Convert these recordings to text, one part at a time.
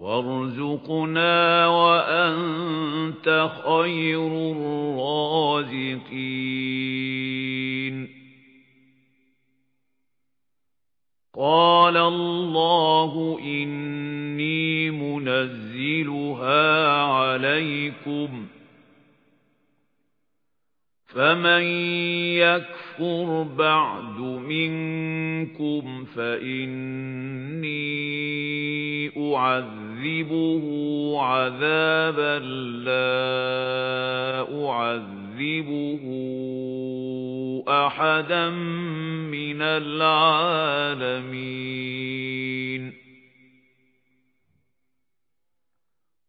وارزقنا وأنت خير الرازقين قال الله إني منزلها عليكم فمن يكفر بعد منكم فإني أعذبه عذابا لا أعذبه أحدا من العالمين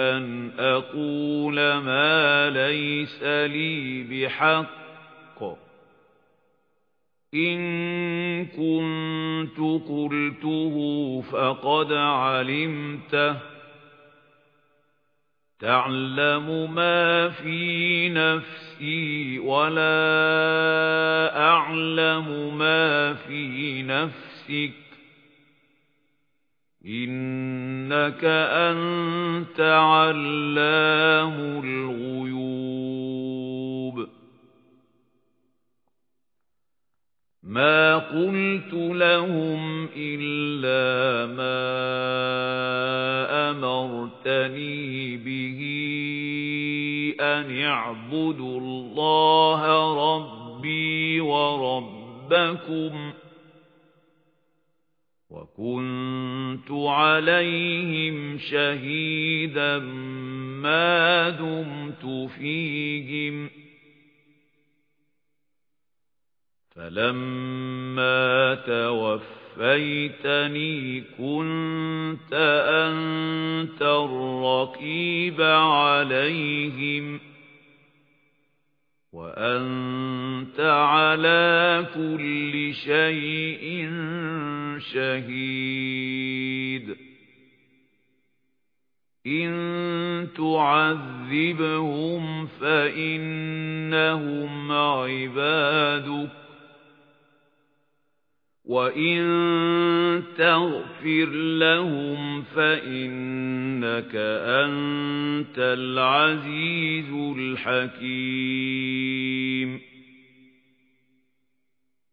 أَنْ أَقُولَ مَا لَيْسَ لِي بِحَقٍّ إِن كُنتُ قُلْتُهُ فَقَدْ عَلِمْتَهُ تَعْلَمُ مَا فِي نَفْسِي وَلَا أَعْلَمُ مَا فِي نَفْسِكَ إِنَّكَ أَنْتَ عَلَّامُ الْغُيُوبِ. مَا قُلْتُ لَهُمْ إِلَّا مَا أَمَرْتَنِي بِهِ أَنِ اعْبُدُوا اللَّهَ رَبِّي وَرَبَّكُمْ وَكُنْتُ عَلَيْهِمْ شَهِيدًا مَا دُمْتُ فِيهِمْ. فَلَمَّا تَوَفَّيْتَنِي كُنْتَ أَنْتَ الرَّقِيبَ عَلَيْهِمْ. وَأَنْتَ عَلَى كُلِّ شَيْءٍ شَهِيدٌ إِن تُعَذِّبْهُمْ فَإِنَّهُمْ عِبَادُكَ. وَإِن تَغْفِرْ لَهُمْ فَإِنَّكَ أَنْتَ الْعَزِيزُ الْحَكِيمُ.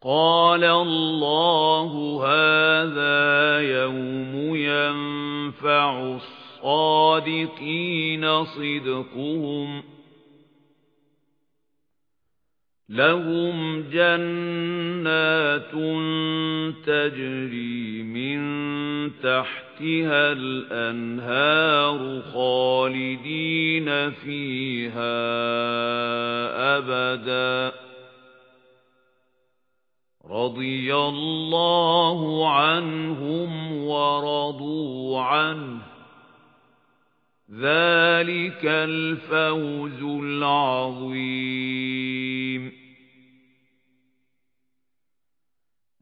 قَالَ اللَّهُ هَذَا يَوْمُ يَنفَعُ الصَّادِقِينَ صِدْقُهُمْ لَهُمْ جَنَّاتٌ تَجْرِي مِن تَحْتِهَا الْأَنْهَارُ خَالِدِينَ فِيهَا أَبَدًا رَضِيَ اللَّهُ عَنْهُمْ وَرَضُوا عَنْهُ. ذَلِكَ الْفَوْزُ الْعَظِيمُ.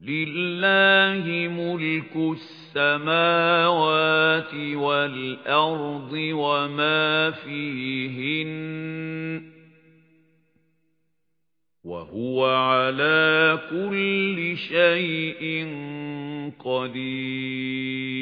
لِلَّهِ مُلْكُ السَّمَاوَاتِ وَالْأَرْضِ وَمَا فِيهِنَّ وَهُوَ عَلَى كُلِّ شَيْءٍ قَدِيرٌ.